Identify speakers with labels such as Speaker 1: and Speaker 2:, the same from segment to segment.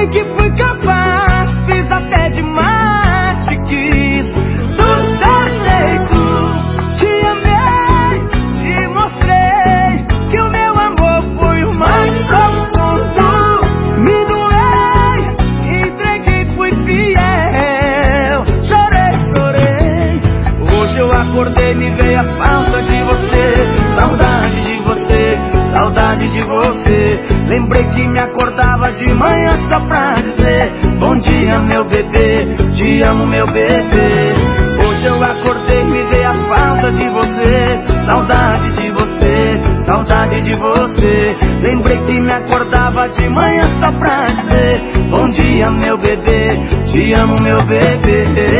Speaker 1: sei que fui capaz, fiz até demais, te quis do teu jeito. Te amei, te mostrei que o meu amor foi o mais profundo. Me doei, entreguei, fui fiel. Chorei, chorei. Hoje eu acordei, me veio a falar. Só pra dizer Bom dia meu bebê, te amo meu bebê. Hoje eu acordei me veio a falta de você. Saudade de você, saudade de você. Lembrei que me acordava de manhã só pra dizer Bom dia meu bebê, te amo meu bebê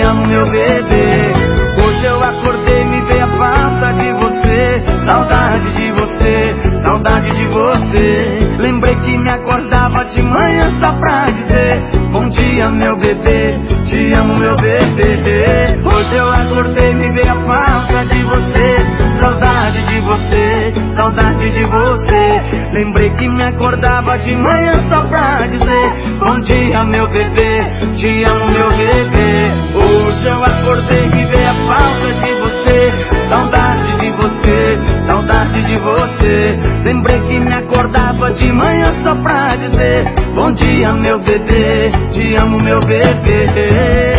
Speaker 1: te amo meu bebê. Hoje eu acordei me veio a falta de você. Saudade de você, saudade de você. Lembrei que me acordava de manhã só pra dizer Bom dia meu bebê, te amo meu bebê. Hoje eu acordei me veio a falta de você. Saudade de você, saudade de você. Lembrei que me acordava de manhã só pra dizer Bom dia meu bebê, te amo meu bebê Hoje eu acordei e vi a falta de você. Saudade de você, saudade de você. Lembrei que me acordava de manhã só pra dizer Bom dia meu bebê, te amo meu bebê